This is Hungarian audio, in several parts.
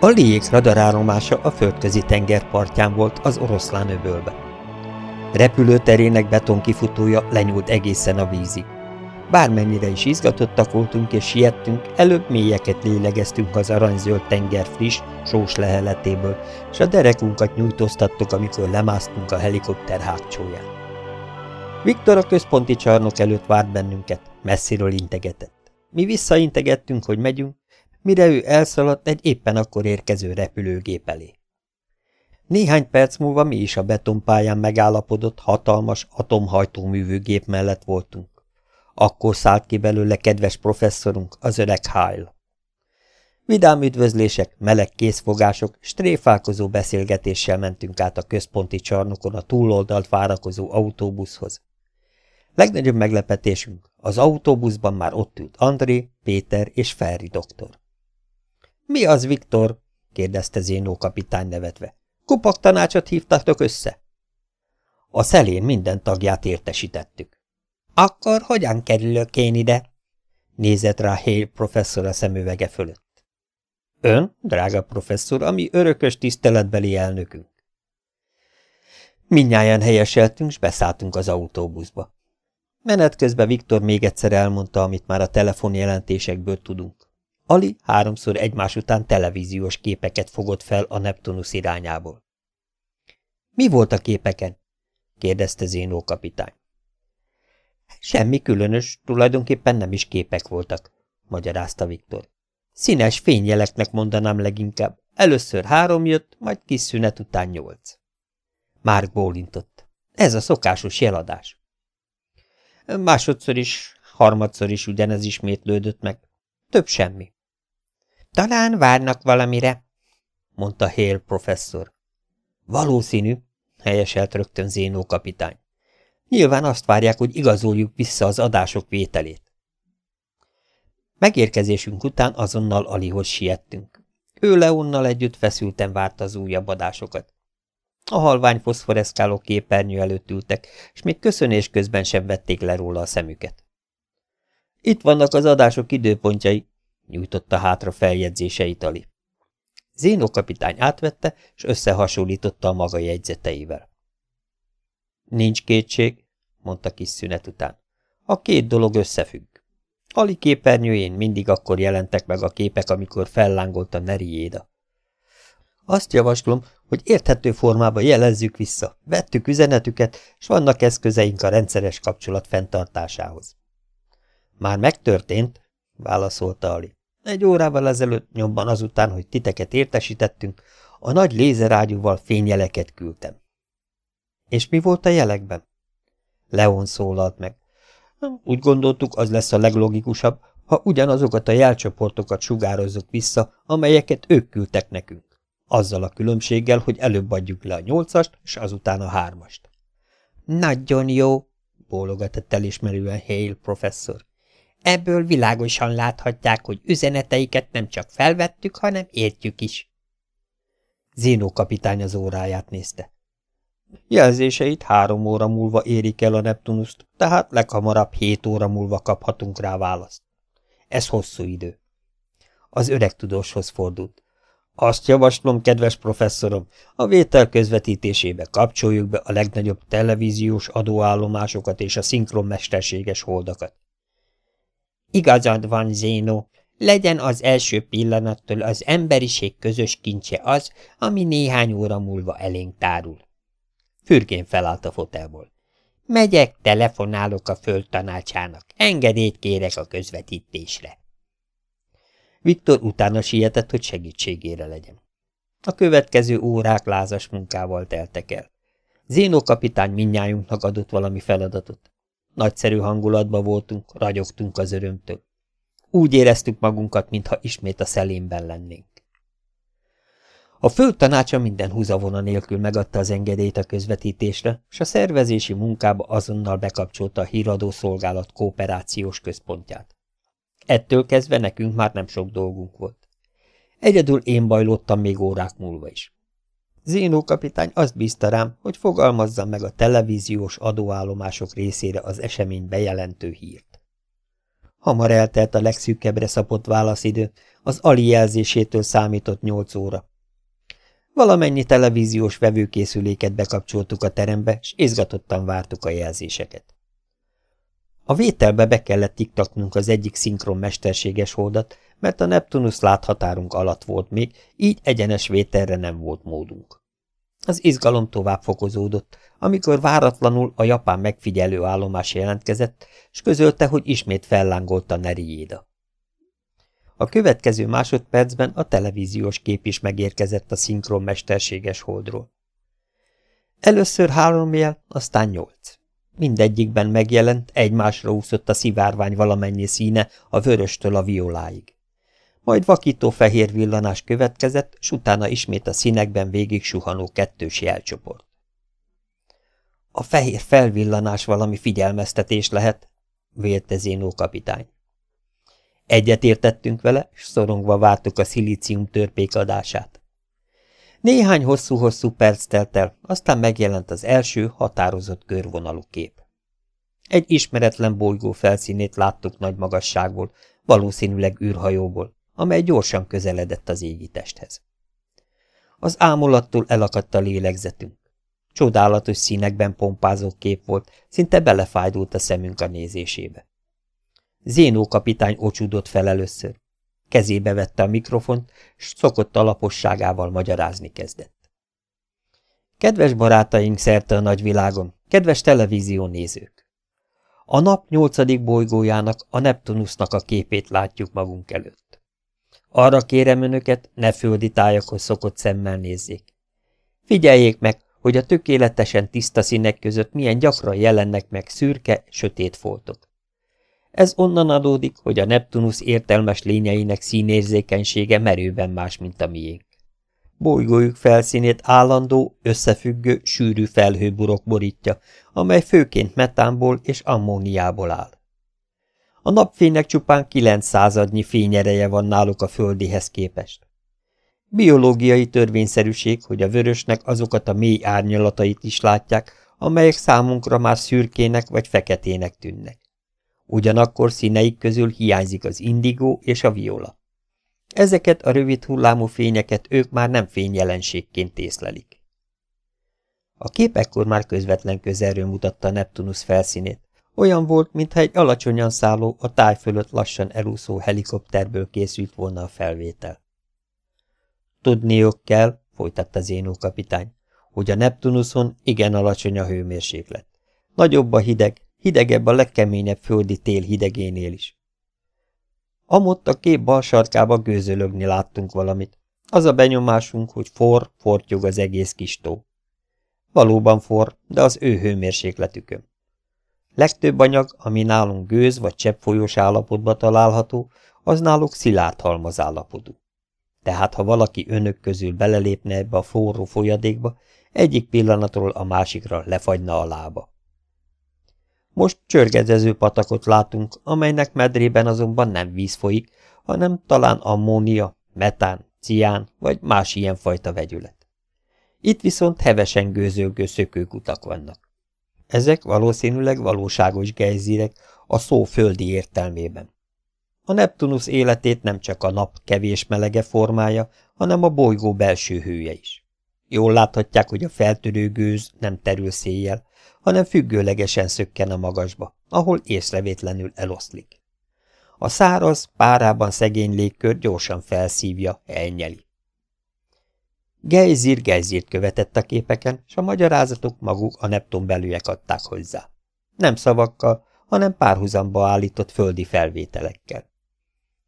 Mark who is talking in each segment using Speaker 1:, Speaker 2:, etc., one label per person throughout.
Speaker 1: A liék radarállomása a földközi tenger partján volt az oroszlán öbölbe. Repülőterének betonkifutója lenyúlt egészen a vízig. Bármennyire is izgatottak voltunk és siettünk, előbb mélyeket lélegeztünk az aranyzöld tenger friss, sós leheletéből, és a derekunkat nyújtóztattuk, amikor lemásztunk a helikopter hágcsóján. Viktor a központi csarnok előtt várt bennünket, messziről integetett. Mi visszaintegettünk, hogy megyünk, mire ő elszaladt egy éppen akkor érkező repülőgép elé. Néhány perc múlva mi is a betonpályán megállapodott, hatalmas atomhajtóművű gép mellett voltunk. Akkor szállt ki belőle kedves professzorunk, az öreg Hyle. Vidám üdvözlések, meleg készfogások, stréfálkozó beszélgetéssel mentünk át a központi csarnokon a túloldalt várakozó autóbuszhoz. Legnagyobb meglepetésünk, az autóbuszban már ott ült André, Péter és Ferri doktor. – Mi az, Viktor? – kérdezte Zénó kapitány nevetve. – Kupak tanácsot hívtatok össze? A szelén minden tagját értesítettük. Akkor hogyan kerülök én ide? Nézett rá Hale professzor a szemüvege fölött. Ön, drága professzor, ami örökös tiszteletbeli elnökünk. Mindnyáján helyeseltünk, s beszálltunk az autóbuszba. Menet közben Viktor még egyszer elmondta, amit már a telefonjelentésekből tudunk. Ali háromszor egymás után televíziós képeket fogott fel a Neptunus irányából. – Mi volt a képeken? – kérdezte Zénó kapitány. Semmi különös, tulajdonképpen nem is képek voltak, magyarázta Viktor. Színes fényjeleknek mondanám leginkább. Először három jött, majd kis szünet után nyolc. Márk bólintott. Ez a szokásos jeladás. Másodszor is, harmadszor is ugyanez ismétlődött meg. Több semmi. Talán várnak valamire, mondta Hale professzor. Valószínű, helyeselt rögtön Zénó kapitány. Nyilván azt várják, hogy igazoljuk vissza az adások vételét. Megérkezésünk után azonnal Alihoz siettünk. Ő Leonnal együtt feszülten várta az újabb adásokat. A halvány foszforeszkáló képernyő előtt ültek, és még köszönés közben sem vették le róla a szemüket. Itt vannak az adások időpontjai, nyújtotta hátra feljegyzéseit Ali. Zénó kapitány átvette, és összehasonlította a maga jegyzeteivel. Nincs kétség, mondta kis szünet után. A két dolog összefügg. Ali képernyőjén mindig akkor jelentek meg a képek, amikor fellángolt a Neriéda. Azt javaslom, hogy érthető formában jelezzük vissza, vettük üzenetüket, s vannak eszközeink a rendszeres kapcsolat fenntartásához. Már megtörtént, válaszolta Ali. Egy órával ezelőtt, nyomban azután, hogy titeket értesítettünk, a nagy lézerágyúval fényjeleket küldtem. És mi volt a jelekben? Leon szólalt meg. Úgy gondoltuk, az lesz a leglogikusabb, ha ugyanazokat a jelcsoportokat sugározzuk vissza, amelyeket ők küldtek nekünk. Azzal a különbséggel, hogy előbb adjuk le a nyolcast, és azután a hármast. Nagyon jó, bólogatott elismerően Hale professzor. Ebből világosan láthatják, hogy üzeneteiket nem csak felvettük, hanem értjük is. Zénó kapitány az óráját nézte. Jelzéseit három óra múlva érik el a Neptunuszt, tehát leghamarabb hét óra múlva kaphatunk rá választ. Ez hosszú idő. Az öreg tudóshoz fordult. Azt javaslom, kedves professzorom, a vétel közvetítésébe kapcsoljuk be a legnagyobb televíziós adóállomásokat és a szinkronmesterséges holdakat. Igazad van, Zénó, legyen az első pillanattól az emberiség közös kincse az, ami néhány óra múlva elénk tárul. Fürgén felállt a fotelból. Megyek, telefonálok a földtanácsának. Engedélyt kérek a közvetítésre. Viktor utána sietett, hogy segítségére legyen. A következő órák lázas munkával teltek el. Zénó kapitány minnyájunknak adott valami feladatot. Nagyszerű hangulatban voltunk, ragyogtunk az örömtől. Úgy éreztük magunkat, mintha ismét a szelénben lennénk. A föld tanácsa minden húzavona nélkül megadta az engedélyt a közvetítésre, és a szervezési munkába azonnal bekapcsolta a híradó kooperációs központját. Ettől kezdve nekünk már nem sok dolgunk volt. Egyedül én bajlottam még órák múlva is. Zénó kapitány azt bízta rám, hogy fogalmazzam meg a televíziós adóállomások részére az esemény bejelentő hírt. Hamar eltelt a legszűkebbre szapott válaszidő, az Ali jelzésétől számított nyolc óra. Valamennyi televíziós vevőkészüléket bekapcsoltuk a terembe, és izgatottan vártuk a jelzéseket. A vételbe be kellett tiktaknunk az egyik szinkron mesterséges holdat, mert a Neptunus láthatárunk alatt volt még, így egyenes vételre nem volt módunk. Az izgalom tovább fokozódott, amikor váratlanul a japán megfigyelő állomás jelentkezett, és közölte, hogy ismét fellángolt a Neriéda. A következő másodpercben a televíziós kép is megérkezett a szinkron mesterséges holdról. Először három jel, aztán nyolc. Mindegyikben megjelent, egymásra úszott a szivárvány valamennyi színe a vöröstől a violáig. Majd vakító fehér villanás következett, s utána ismét a színekben végig suhanó kettős jelcsoport. A fehér felvillanás valami figyelmeztetés lehet, vélte Zénó kapitány. Egyetértettünk vele, s szorongva vártuk a szilícium törpék adását. Néhány hosszú-hosszú perc telt el, aztán megjelent az első határozott körvonalú kép. Egy ismeretlen bolygó felszínét láttuk nagy magasságból, valószínűleg űrhajóból, amely gyorsan közeledett az égitesthez. Az ámulattól elakadt a lélegzetünk. Csodálatos színekben pompázó kép volt, szinte belefájdult a szemünk a nézésébe. Zénó kapitány ocsúdott fel először. Kezébe vette a mikrofont, s szokott alaposságával magyarázni kezdett. Kedves barátaink szerte a nagyvilágon, kedves televízió nézők! A nap nyolcadik bolygójának, a Neptunusnak a képét látjuk magunk előtt. Arra kérem önöket, ne földi tájakhoz szokott szemmel nézzék. Figyeljék meg, hogy a tökéletesen tiszta színek között milyen gyakran jelennek meg szürke, sötét foltok. Ez onnan adódik, hogy a Neptunus értelmes lényeinek színérzékenysége merőben más, mint a miénk. Bolygójuk felszínét állandó, összefüggő, sűrű felhőburok borítja, amely főként metánból és ammóniából áll. A napfénynek csupán 900 fényereje van náluk a földihez képest. Biológiai törvényszerűség, hogy a vörösnek azokat a mély árnyalatait is látják, amelyek számunkra már szürkének vagy feketének tűnnek. Ugyanakkor színeik közül hiányzik az indigó és a viola. Ezeket a rövid hullámú fényeket ők már nem fényjelenségként észlelik. A kép ekkor már közvetlen közelről mutatta Neptunus felszínét. Olyan volt, mintha egy alacsonyan szálló, a táj fölött lassan elúszó helikopterből készült volna a felvétel. Tudniuk kell, folytatta Zénó kapitány, hogy a Neptunuson igen alacsony a hőmérséklet. Nagyobb a hideg, hidegebb a legkeményebb földi tél hidegénél is. Amott a kép bal sarkába gőzölögni láttunk valamit. Az a benyomásunk, hogy for, fortyog az egész kis tó. Valóban for, de az ő hőmérsékletükön. Legtöbb anyag, ami nálunk gőz vagy cseppfolyós állapotban található, az náluk szilárd halmaz állapotú. Tehát, ha valaki önök közül belelépne ebbe a forró folyadékba, egyik pillanatról a másikra lefagyna a lába. Most csörgedező patakot látunk, amelynek medrében azonban nem víz folyik, hanem talán ammónia, metán, cián vagy más ilyenfajta vegyület. Itt viszont hevesen gőzölgő szökőkutak vannak. Ezek valószínűleg valóságos gejzírek a szó földi értelmében. A Neptunus életét nem csak a nap kevés melege formája, hanem a bolygó belső hője is. Jól láthatják, hogy a feltörő gőz nem terül széjjel, hanem függőlegesen szökken a magasba, ahol észrevétlenül eloszlik. A száraz, párában szegény légkör gyorsan felszívja, elnyeli. Gejzír gejzírt követett a képeken, és a magyarázatok maguk a Neptun belülyek adták hozzá. Nem szavakkal, hanem párhuzamba állított földi felvételekkel.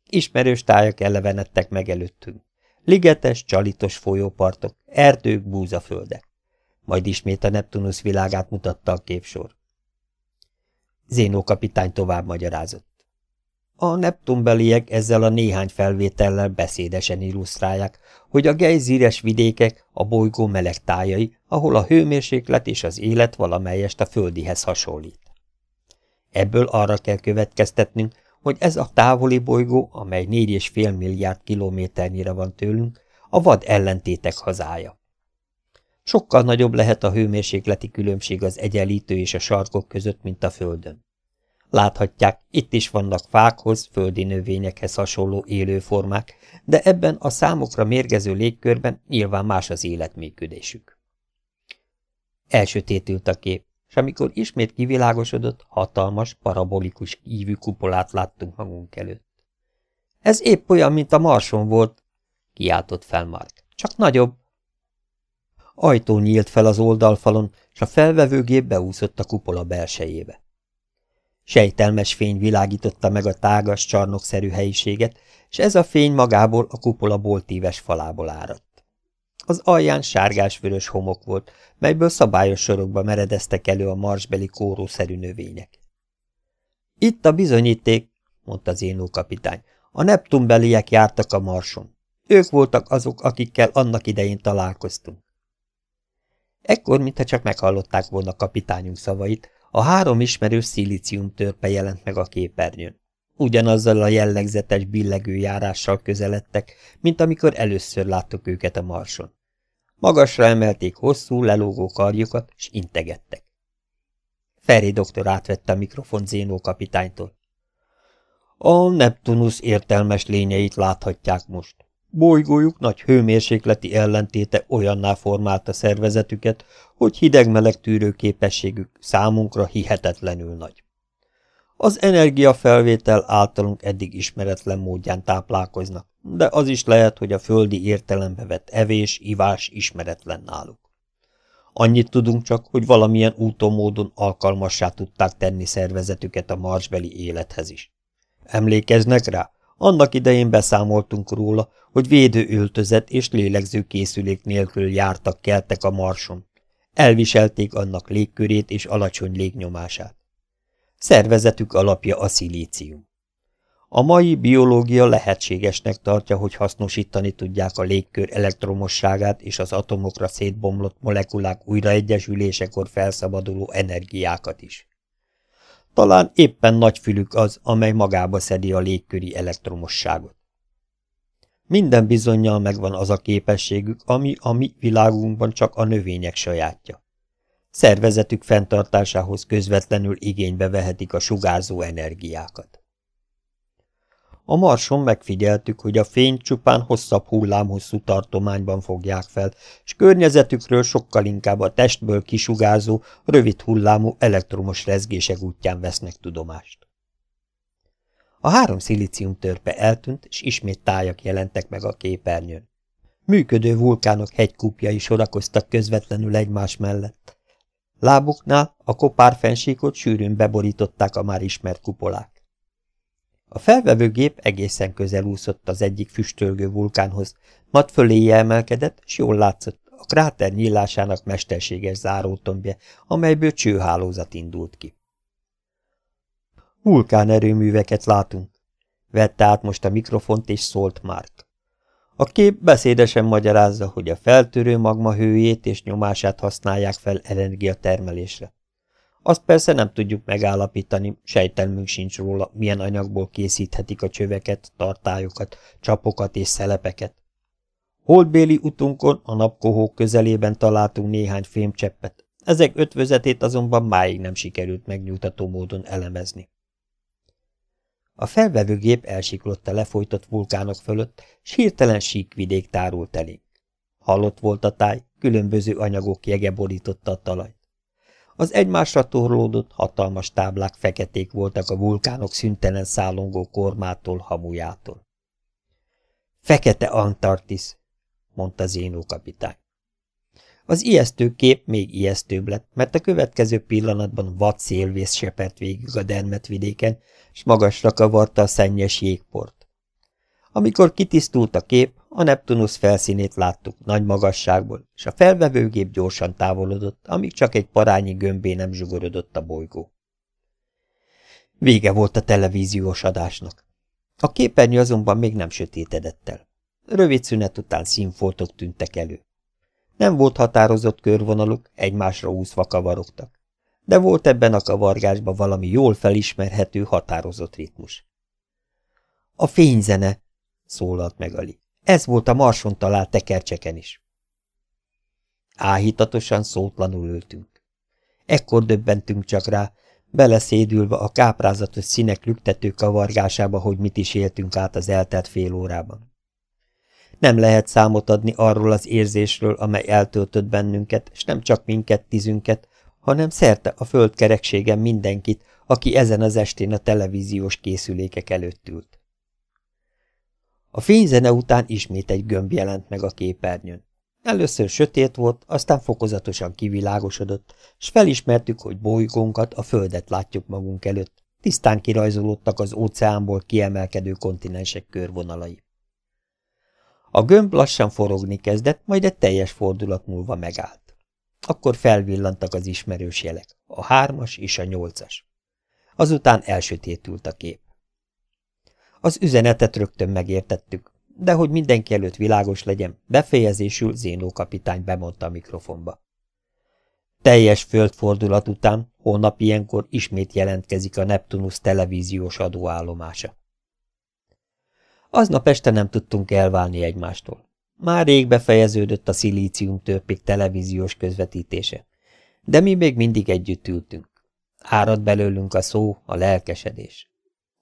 Speaker 1: Ismerős tájak elevenedtek meg előttünk. Ligetes, csalitos folyópartok, erdők, búzaföldek. Majd ismét a Neptunus világát mutatta a képsor. Zénó kapitány tovább magyarázott. A Neptunbeliek ezzel a néhány felvétellel beszédesen illusztrálják, hogy a gejzíres vidékek a bolygó meleg tájai, ahol a hőmérséklet és az élet valamelyest a földihez hasonlít. Ebből arra kell következtetnünk, hogy ez a távoli bolygó, amely 4,5 milliárd kilométernyire van tőlünk, a vad ellentétek hazája. Sokkal nagyobb lehet a hőmérsékleti különbség az egyenlítő és a sarkok között, mint a Földön. Láthatják, itt is vannak fákhoz, földi növényekhez hasonló élőformák, de ebben a számokra mérgező légkörben nyilván más az életműködésük. Elsötétült a kép, és amikor ismét kivilágosodott, hatalmas, parabolikus ívű kupolát láttunk magunk előtt. Ez épp olyan, mint a marson volt, kiáltott fel Mark. Csak nagyobb. Ajtó nyílt fel az oldalfalon, és a felvevőgép beúszott a kupola belsejébe. Sejtelmes fény világította meg a tágas, csarnokszerű helyiséget, és ez a fény magából a kupola boltíves falából áradt. Az alján sárgás-vörös homok volt, melyből szabályos sorokba meredeztek elő a marsbeli kórószerű növények. Itt a bizonyíték, mondta Zénó kapitány. A Neptunbeliek jártak a marson. Ők voltak azok, akikkel annak idején találkoztunk. Ekkor, mintha csak meghallották volna kapitányunk szavait, a három ismerős szilícium törpe jelent meg a képernyőn. Ugyanazzal a jellegzetes billegő járással közeledtek, mint amikor először láttuk őket a marson. Magasra emelték hosszú, lelógó karjukat, s integettek. Ferri doktor átvette a mikrofon Zénó kapitánytól. A Neptunus értelmes lényeit láthatják most. Bolygójuk nagy hőmérsékleti ellentéte olyanná formálta szervezetüket, hogy hideg-meleg tűrő képességük számunkra hihetetlenül nagy. Az energiafelvétel általunk eddig ismeretlen módján táplálkoznak, de az is lehet, hogy a földi értelembe vett evés, ivás ismeretlen náluk. Annyit tudunk csak, hogy valamilyen úton módon alkalmassá tudták tenni szervezetüket a marsbeli élethez is. Emlékeznek rá? Annak idején beszámoltunk róla, hogy védőöltözet és lélegzőkészülék nélkül jártak keltek a marson. Elviselték annak légkörét és alacsony légnyomását. Szervezetük alapja a szilícium. A mai biológia lehetségesnek tartja, hogy hasznosítani tudják a légkör elektromosságát és az atomokra szétbomlott molekulák újraegyesülésekor felszabaduló energiákat is. Talán éppen nagyfülük az, amely magába szedi a légköri elektromosságot. Minden bizonyal megvan az a képességük, ami a mi világunkban csak a növények sajátja. Szervezetük fenntartásához közvetlenül igénybe vehetik a sugárzó energiákat. A marson megfigyeltük, hogy a fény csupán hosszabb hullámhosszú tartományban fogják fel, és környezetükről sokkal inkább a testből kisugárzó, rövid hullámú elektromos rezgések útján vesznek tudomást. A három szilícium törpe eltűnt, és ismét tájak jelentek meg a képernyőn. Működő vulkánok hegykúpjai sorakoztak közvetlenül egymás mellett. Lábuknál a kopár fensíkot sűrűn beborították a már ismert kupolák. A felvevőgép egészen közel úszott az egyik füstölgő vulkánhoz, mat föléje emelkedett, s jól látszott a kráter nyílásának mesterséges zárótombja, amelyből csőhálózat indult ki. Vulkán erőműveket látunk, vette át most a mikrofont és szólt Mark. A kép beszédesen magyarázza, hogy a feltörő magma hőjét és nyomását használják fel energiatermelésre. Azt persze nem tudjuk megállapítani, sejtelmünk sincs róla, milyen anyagból készíthetik a csöveket, tartályokat, csapokat és szelepeket. Holdbéli utunkon a napkohók közelében találtunk néhány fémcseppet, ezek ötvözetét azonban máig nem sikerült megnyugtató módon elemezni. A felvevőgép elsiklott a lefolytott vulkánok fölött, s hirtelen síkvidék tárult elénk. Halott volt a táj, különböző anyagok jege borította a talajt. Az egymásra torlódott, hatalmas táblák feketék voltak a vulkánok szüntelen szállongó kormától, hamujától. Fekete Antarktisz, mondta Zénó kapitány. Az ijesztő kép még ijesztőbb lett, mert a következő pillanatban vad szélvész sepert végig a dermetvidéken, s magasra kavarta a szennyes jégport. Amikor kitisztult a kép, a Neptunus felszínét láttuk nagy magasságból, és a felvevőgép gyorsan távolodott, amíg csak egy parányi gömbé nem zsugorodott a bolygó. Vége volt a televíziós adásnak. A képernyő azonban még nem sötétedett el. Rövid szünet után színfoltok tűntek elő. Nem volt határozott körvonaluk, egymásra úszva kavarogtak. De volt ebben a kavargásban valami jól felismerhető, határozott ritmus. A fényzene, szólalt meg Ali. Ez volt a marson talált tekercseken is. Áhítatosan szótlanul ültünk. Ekkor döbbentünk csak rá, beleszédülve a káprázatos színek lüktető kavargásába, hogy mit is éltünk át az eltelt fél órában. Nem lehet számot adni arról az érzésről, amely eltöltött bennünket, és nem csak minket, tizünket, hanem szerte a földkerekségen mindenkit, aki ezen az estén a televíziós készülékek előtt ült. A fényzene után ismét egy gömb jelent meg a képernyőn. Először sötét volt, aztán fokozatosan kivilágosodott, s felismertük, hogy bolygónkat, a Földet látjuk magunk előtt. Tisztán kirajzolódtak az óceánból kiemelkedő kontinensek körvonalai. A gömb lassan forogni kezdett, majd egy teljes fordulat múlva megállt. Akkor felvillantak az ismerős jelek, a hármas és a nyolcas. Azután elsötétült a kép. Az üzenetet rögtön megértettük, de hogy mindenki előtt világos legyen, befejezésül Zénó kapitány bemondta a mikrofonba. Teljes földfordulat után, holnap ilyenkor ismét jelentkezik a Neptunus televíziós adóállomása. Aznap este nem tudtunk elválni egymástól. Már rég befejeződött a szilícium törpék televíziós közvetítése, de mi még mindig együtt ültünk. Árad belőlünk a szó, a lelkesedés.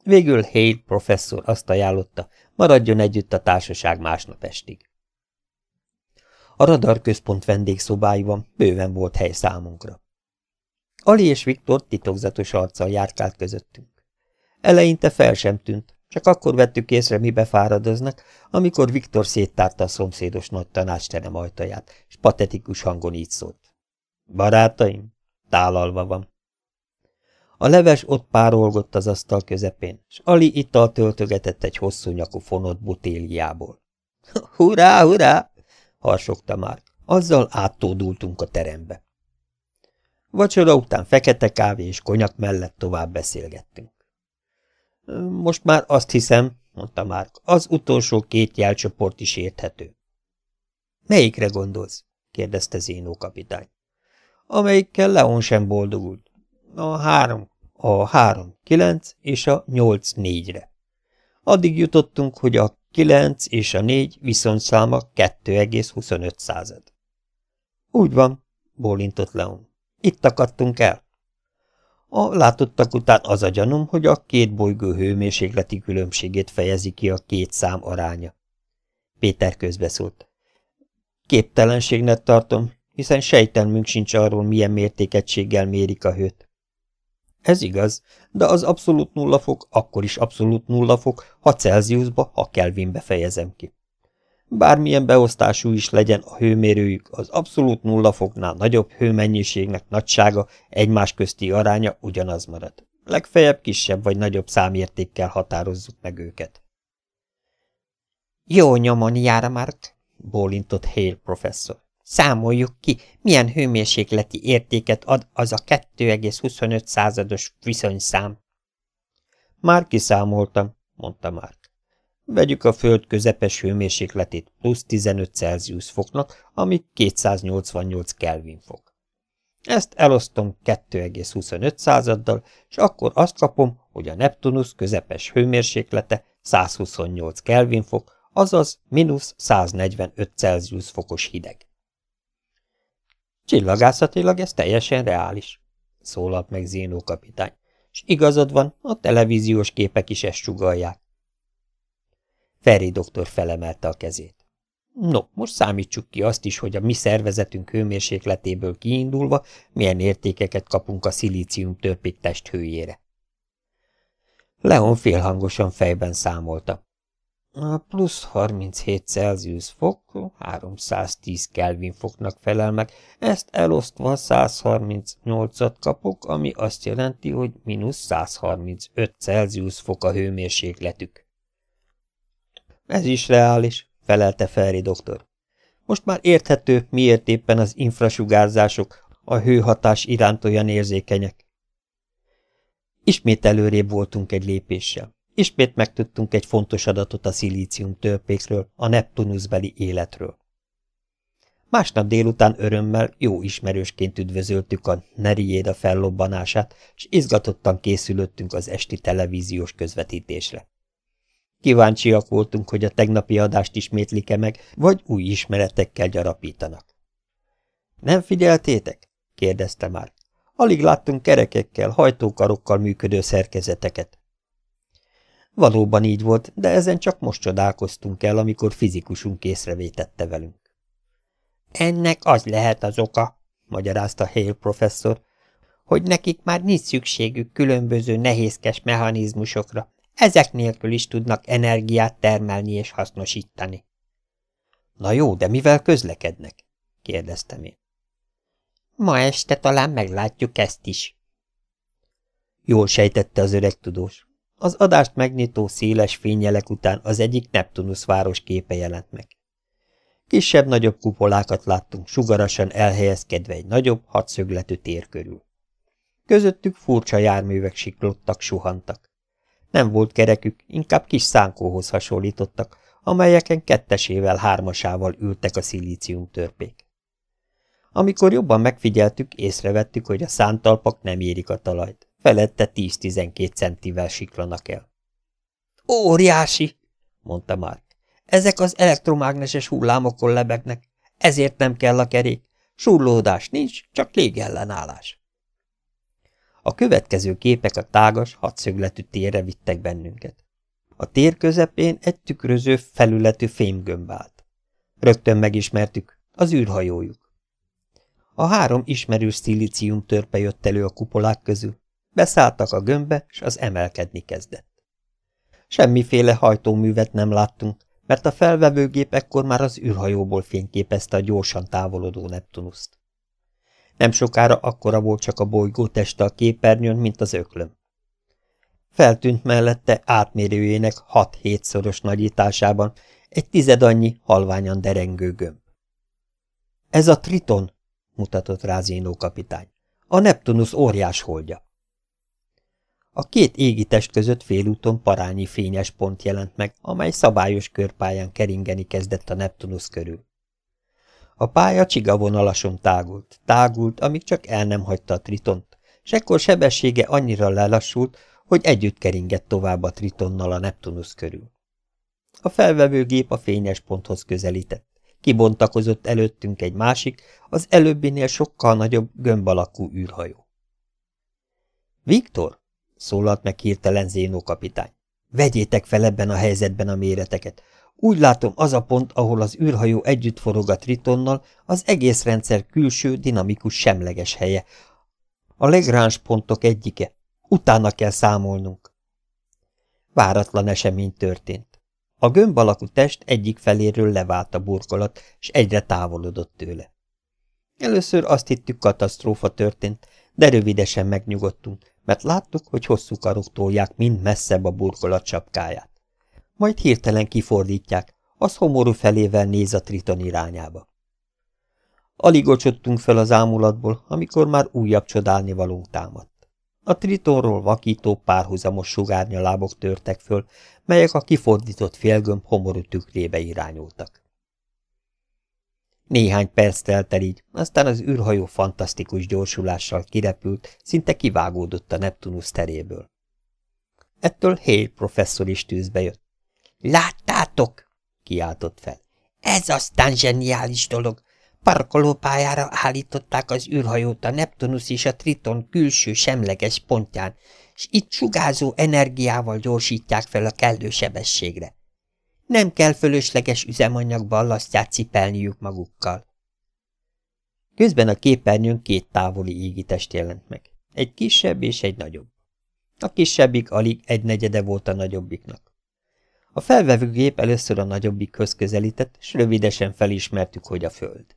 Speaker 1: Végül Hale professzor azt ajánlotta, maradjon együtt a társaság másnap estig. A radarközpont vendégszobáiban bőven volt hely számunkra. Ali és Viktor titokzatos arccal járkált közöttünk. Eleinte fel sem tűnt, csak akkor vettük észre, mi befáradoznak, amikor Viktor széttárta a szomszédos nagy tanácsterem ajtaját, és patetikus hangon így szólt. Barátaim, tálalva van. A leves ott párolgott az asztal közepén, s Ali ital töltögetett egy hosszú nyakú fonott butéliából. Hurrá, hurrá! harsogta már. Azzal áttódultunk a terembe. Vacsora után fekete kávé és konyak mellett tovább beszélgettünk. Most már azt hiszem, mondta Márk, az utolsó két jelcsoport is érthető. Melyikre gondolsz? kérdezte Zénó kapitány. Amelyikkel Leon sem boldogult. A három, a három kilenc és a nyolc négyre. Addig jutottunk, hogy a kilenc és a négy viszonyszáma 2,25 század. Úgy van, bólintott Leon. Itt akadtunk el. A látottak után az a gyanúm, hogy a két bolygó hőmérsékleti különbségét fejezi ki a két szám aránya. Péter közbeszólt. Képtelenségnek tartom, hiszen sejtelmünk sincs arról, milyen mértékegységgel mérik a hőt. Ez igaz, de az abszolút nulla fok akkor is abszolút nulla fok, ha Celsiusba, ha Kelvinbe fejezem ki. Bármilyen beosztású is legyen a hőmérőjük, az abszolút nulla foknál nagyobb hőmennyiségnek nagysága, egymás közti aránya ugyanaz marad. Legfeljebb kisebb vagy nagyobb számértékkel határozzuk meg őket. Jó nyomon jár, Mark, bólintott Hale professzor. Számoljuk ki, milyen hőmérsékleti értéket ad az a 2,25 százados viszonyszám. Már kiszámoltam, mondta Mark. Vegyük a Föld közepes hőmérsékletét plusz 15 Celsius foknak, ami 288 Kelvin fok. Ezt elosztom 2,25 századdal, és akkor azt kapom, hogy a Neptunus közepes hőmérséklete 128 Kelvin fok, azaz mínusz 145 Celsius fokos hideg. Csillagászatilag ez teljesen reális, szólalt meg Zénó kapitány, és igazad van, a televíziós képek is ezt sugalják. Ferri doktor felemelte a kezét. No, most számítsuk ki azt is, hogy a mi szervezetünk hőmérsékletéből kiindulva milyen értékeket kapunk a szilícium törpék testhőjére. Leon félhangosan fejben számolta. A plusz 37 Celsius fok 310 Kelvin foknak felel meg, ezt elosztva 138-at kapok, ami azt jelenti, hogy mínusz 135 Celsius fok a hőmérsékletük. Ez is reális, felelte Ferri doktor. Most már érthető, miért éppen az infrasugárzások a hőhatás iránt olyan érzékenyek. Ismét előrébb voltunk egy lépéssel. Ismét megtudtunk egy fontos adatot a szilícium törpékről, a Neptunusbeli életről. Másnap délután örömmel jó ismerősként üdvözöltük a Neriéda fellobbanását, és izgatottan készülöttünk az esti televíziós közvetítésre. Kíváncsiak voltunk, hogy a tegnapi adást ismétlik-e meg, vagy új ismeretekkel gyarapítanak. Nem figyeltétek? kérdezte már. Alig láttunk kerekekkel, hajtókarokkal működő szerkezeteket. Valóban így volt, de ezen csak most csodálkoztunk el, amikor fizikusunk észrevétette velünk. Ennek az lehet az oka, magyarázta Hale professzor, hogy nekik már nincs szükségük különböző nehézkes mechanizmusokra, ezek nélkül is tudnak energiát termelni és hasznosítani. Na jó, de mivel közlekednek? kérdeztem én. Ma este talán meglátjuk ezt is. Jól sejtette az öreg tudós. Az adást megnyitó széles fényjelek után az egyik Neptunusz város képe jelent meg. Kisebb-nagyobb kupolákat láttunk sugarasan elhelyezkedve egy nagyobb, hatszögletű tér körül. Közöttük furcsa járművek siklottak, suhantak. Nem volt kerekük, inkább kis szánkóhoz hasonlítottak, amelyeken kettesével, hármasával ültek a szilícium törpék. Amikor jobban megfigyeltük, észrevettük, hogy a szántalpak nem érik a talajt. Felette 10-12 centivel siklanak el. Óriási, mondta Mark. Ezek az elektromágneses hullámokon lebegnek, ezért nem kell a kerék. Surlódás nincs, csak légellenállás. A következő képek a tágas, hatszögletű térre vittek bennünket. A tér közepén egy tükröző felületű fémgömb állt. Rögtön megismertük, az űrhajójuk. A három ismerős szilícium törpe jött elő a kupolák közül, beszálltak a gömbbe, és az emelkedni kezdett. Semmiféle hajtóművet nem láttunk, mert a felvevőgép ekkor már az űrhajóból fényképezte a gyorsan távolodó Neptunuszt. Nem sokára akkora volt csak a bolygó teste a képernyőn, mint az öklöm. Feltűnt mellette átmérőjének 6-7 szoros nagyításában egy tized annyi halványan derengő gömb. Ez a Triton, mutatott rá Zénó kapitány. A Neptunus óriás holdja. A két égitest között félúton parányi fényes pont jelent meg, amely szabályos körpályán keringeni kezdett a Neptunus körül. A pálya csigavonalason tágult, tágult, amíg csak el nem hagyta a tritont, s ekkor sebessége annyira lelassult, hogy együtt keringett tovább a tritonnal a Neptunus körül. A felvevőgép a fényes ponthoz közelített. Kibontakozott előttünk egy másik, az előbbinél sokkal nagyobb gömb alakú űrhajó. Viktor, szólalt meg hirtelen Zénó kapitány. Vegyétek fel ebben a helyzetben a méreteket. Úgy látom, az a pont, ahol az űrhajó együtt forog a tritonnal, az egész rendszer külső, dinamikus, semleges helye. A legráns pontok egyike. Utána kell számolnunk. Váratlan esemény történt. A gömb alakú test egyik feléről levált a burkolat, és egyre távolodott tőle. Először azt hittük, katasztrófa történt, de rövidesen megnyugodtunk, mert láttuk, hogy hosszú karok tolják mind messzebb a burkolat csapkáját. Majd hirtelen kifordítják, az homorú felével néz a triton irányába. Alig ocsottunk fel az ámulatból, amikor már újabb csodálnivalónk támadt. A tritonról vakító párhuzamos sugárnyalábok törtek föl, melyek a kifordított félgömb homorú tükrébe irányultak. Néhány perc telt el így, aztán az űrhajó fantasztikus gyorsulással kirepült, szinte kivágódott a Neptunus teréből. Ettől Hale professzor is tűzbe jött. Láttátok? kiáltott fel. Ez aztán zseniális dolog. Parkolópályára állították az űrhajót a Neptunus és a Triton külső semleges pontján, és itt sugázó energiával gyorsítják fel a kellő sebességre. Nem kell fölösleges üzemanyag ballasztját cipelniük magukkal. Közben a képernyőn két távoli égitest jelent meg. Egy kisebb és egy nagyobb. A kisebbik alig egy negyede volt a nagyobbiknak. A felvevőgép először a nagyobbikhoz közelített, s rövidesen felismertük, hogy a föld.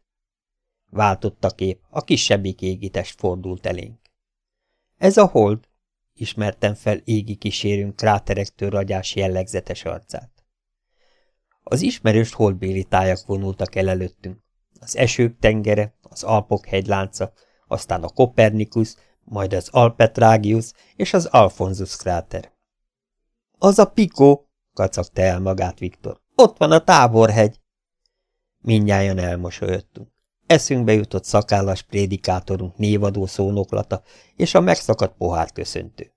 Speaker 1: Váltott a kép, a kisebbik égitest fordult elénk. Ez a hold, ismertem fel égi kísérünk kráterektől ragyás jellegzetes arcát. Az ismerős holdbéli tájak vonultak el előttünk. Az esők tengere, az Alpok hegylánca, aztán a Kopernikus, majd az Alpetrágius és az Alfonsus kráter. Az a Pico, kacagta el magát Viktor. Ott van a táborhegy. Mindjárt elmosolyodtunk. Eszünkbe jutott szakállas prédikátorunk névadó szónoklata és a megszakadt pohár köszöntő.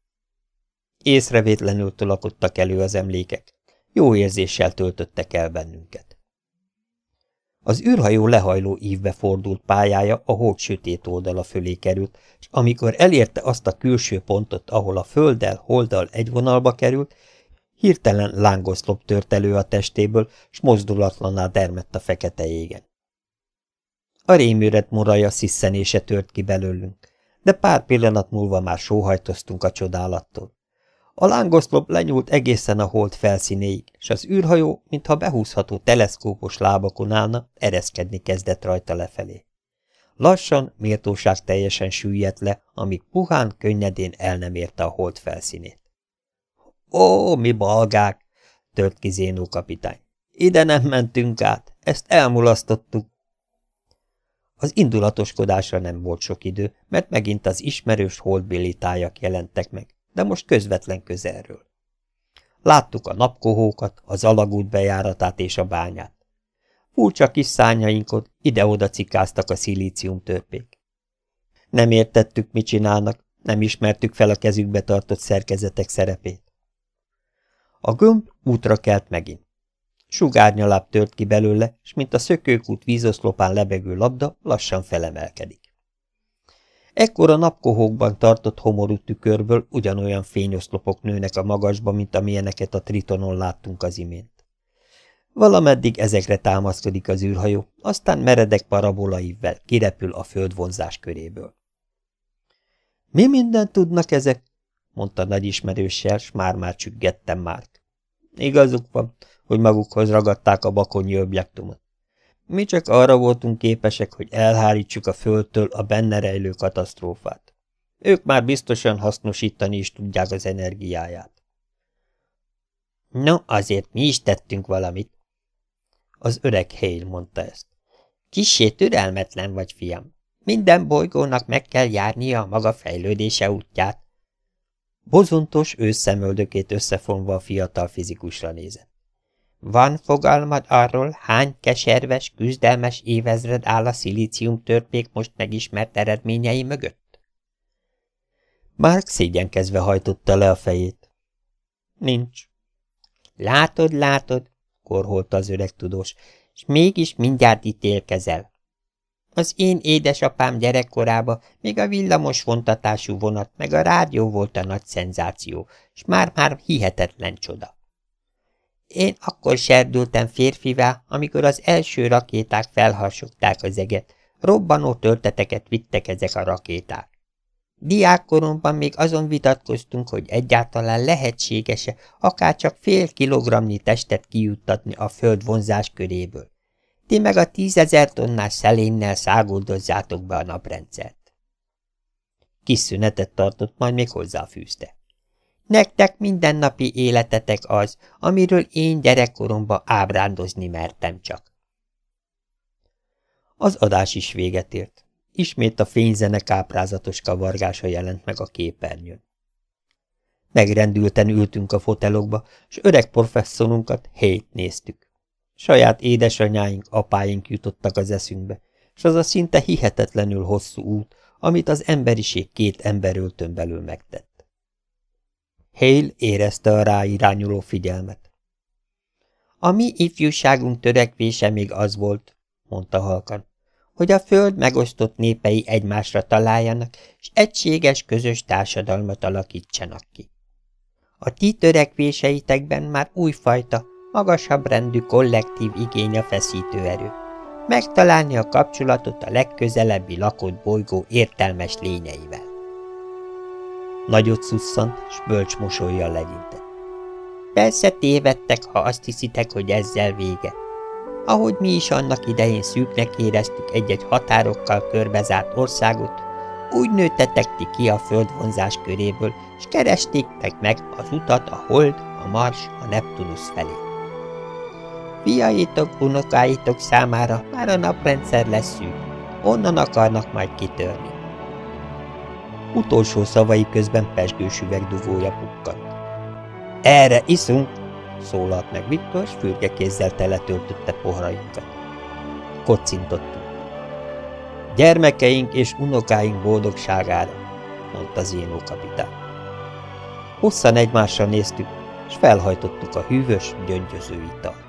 Speaker 1: Észrevétlenül tolakodtak elő az emlékek. Jó érzéssel töltöttek el bennünket. Az űrhajó lehajló ívbe fordult pályája a hold sötét oldala fölé került, és amikor elérte azt a külső pontot, ahol a földdel, holddal egy vonalba került, hirtelen lángoszlop tört elő a testéből, s mozdulatlaná dermett a fekete égen. A rémüret moraja sziszenése tört ki belőlünk, de pár pillanat múlva már sóhajtoztunk a csodálattól. A lángoszlop lenyúlt egészen a hold felszínéig, és az űrhajó, mintha behúzható teleszkópos lábakon állna, ereszkedni kezdett rajta lefelé. Lassan, méltóság teljesen süllyedt le, amíg puhán, könnyedén el nem érte a hold felszínét. Ó, mi balgák! tört ki Zénó kapitány. Ide nem mentünk át, ezt elmulasztottuk. Az indulatoskodásra nem volt sok idő, mert megint az ismerős holdbéli tájak jelentek meg de most közvetlen közelről. Láttuk a napkohókat, az alagút bejáratát és a bányát. Furcsa kis szányainkon ide-oda cikáztak a szilícium törpék. Nem értettük, mit csinálnak, nem ismertük fel a kezükbe tartott szerkezetek szerepét. A gömb útra kelt megint. Sugárnyaláb tört ki belőle, és mint a szökőkút vízoszlopán lebegő labda, lassan felemelkedik. Ekkor a napkohókban tartott homorú tükörből ugyanolyan fényoszlopok nőnek a magasba, mint amilyeneket a Tritonon láttunk az imént. Valameddig ezekre támaszkodik az űrhajó, aztán meredek parabolaívvel kirepül a földvonzás köréből. Mi mindent tudnak ezek? mondta nagy ismerőssel, s már-már csüggettem már. Igazuk van, hogy magukhoz ragadták a bakonyi objektumot. Mi csak arra voltunk képesek, hogy elhárítsuk a földtől a benne rejlő katasztrófát. Ők már biztosan hasznosítani is tudják az energiáját. No, azért mi is tettünk valamit. Az öreg Hale mondta ezt. Kissé türelmetlen vagy, fiam. Minden bolygónak meg kell járnia a maga fejlődése útját. Bozontos őszemöldökét összefonva a fiatal fizikusra nézett. Van fogalmad arról, hány keserves, küzdelmes évezred áll a szilícium törpék most megismert eredményei mögött? Mark szégyenkezve hajtotta le a fejét. Nincs. Látod, látod, korholta az öreg tudós, és mégis mindjárt ítélkezel. Az én édesapám gyerekkorába még a villamos vontatású vonat meg a rádió volt a nagy szenzáció, és már-már hihetetlen csoda. Én akkor serdültem férfivá, amikor az első rakéták felharsogták az eget, robbanó tölteteket vittek ezek a rakéták. Diákkoromban még azon vitatkoztunk, hogy egyáltalán lehetséges-e akárcsak fél kilogramnyi testet kijuttatni a föld vonzás köréből. Ti meg a tízezer tonnás szelénnel száguldozzátok be a naprendszert. Kis szünetet tartott, majd még hozzáfűzte. Nektek mindennapi életetek az, amiről én gyerekkoromban ábrándozni mertem csak. Az adás is véget ért. Ismét a fényzene káprázatos kavargása jelent meg a képernyőn. Megrendülten ültünk a fotelokba, s öreg professzorunkat hét néztük. Saját édesanyáink, apáink jutottak az eszünkbe, s az a szinte hihetetlenül hosszú út, amit az emberiség két emberöltön belül megtett. Hale érezte a ráirányuló figyelmet. A mi ifjúságunk törekvése még az volt, mondta halkan, hogy a föld megosztott népei egymásra találjanak, és egységes közös társadalmat alakítsanak ki. A ti törekvéseitekben már újfajta, magasabb rendű kollektív igény a feszítő erő. Megtalálni a kapcsolatot a legközelebbi lakott bolygó értelmes lényeivel. Nagyot szusszant, s bölcs mosolyjal legyintett. Persze tévedtek, ha azt hiszitek, hogy ezzel vége. Ahogy mi is annak idején szűknek éreztük egy-egy határokkal körbezárt országot, úgy nőttetek ti ki a földvonzás köréből, és kerestéktek meg az utat a Hold, a Mars, a Neptunusz felé. Fiaitok, unokáitok számára már a naprendszer lesz szűk, onnan akarnak majd kitörni. Utolsó szavai közben pesgős üvegdugója pukkant. Erre iszunk, szólalt meg Viktor, és fürge kézzel teletöltötte poharainkat. Kocintottunk. Gyermekeink és unokáink boldogságára, mondta Zénó kapitán. Hosszan egymásra néztük, és felhajtottuk a hűvös, gyöngyöző italt.